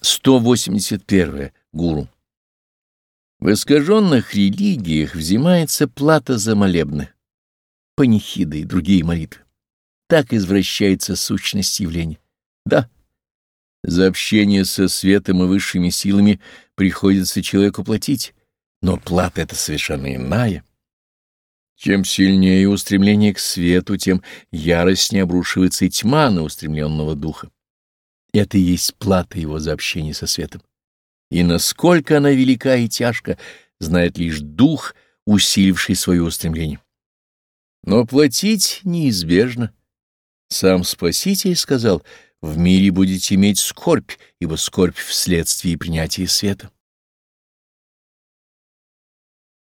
181. Гуру. В искаженных религиях взимается плата за молебны, панихиды и другие молитвы. Так извращается сущность явления. Да, за общение со светом и высшими силами приходится человеку платить, но плата — это совершенно иная. Чем сильнее устремление к свету, тем яростнее обрушивается и тьма на устремленного духа. Это и есть плата его за общение со светом. И насколько она велика и тяжка, знает лишь дух, усиливший свое устремление. Но платить неизбежно. Сам Спаситель сказал, в мире будете иметь скорбь, ибо скорбь вследствие принятия света.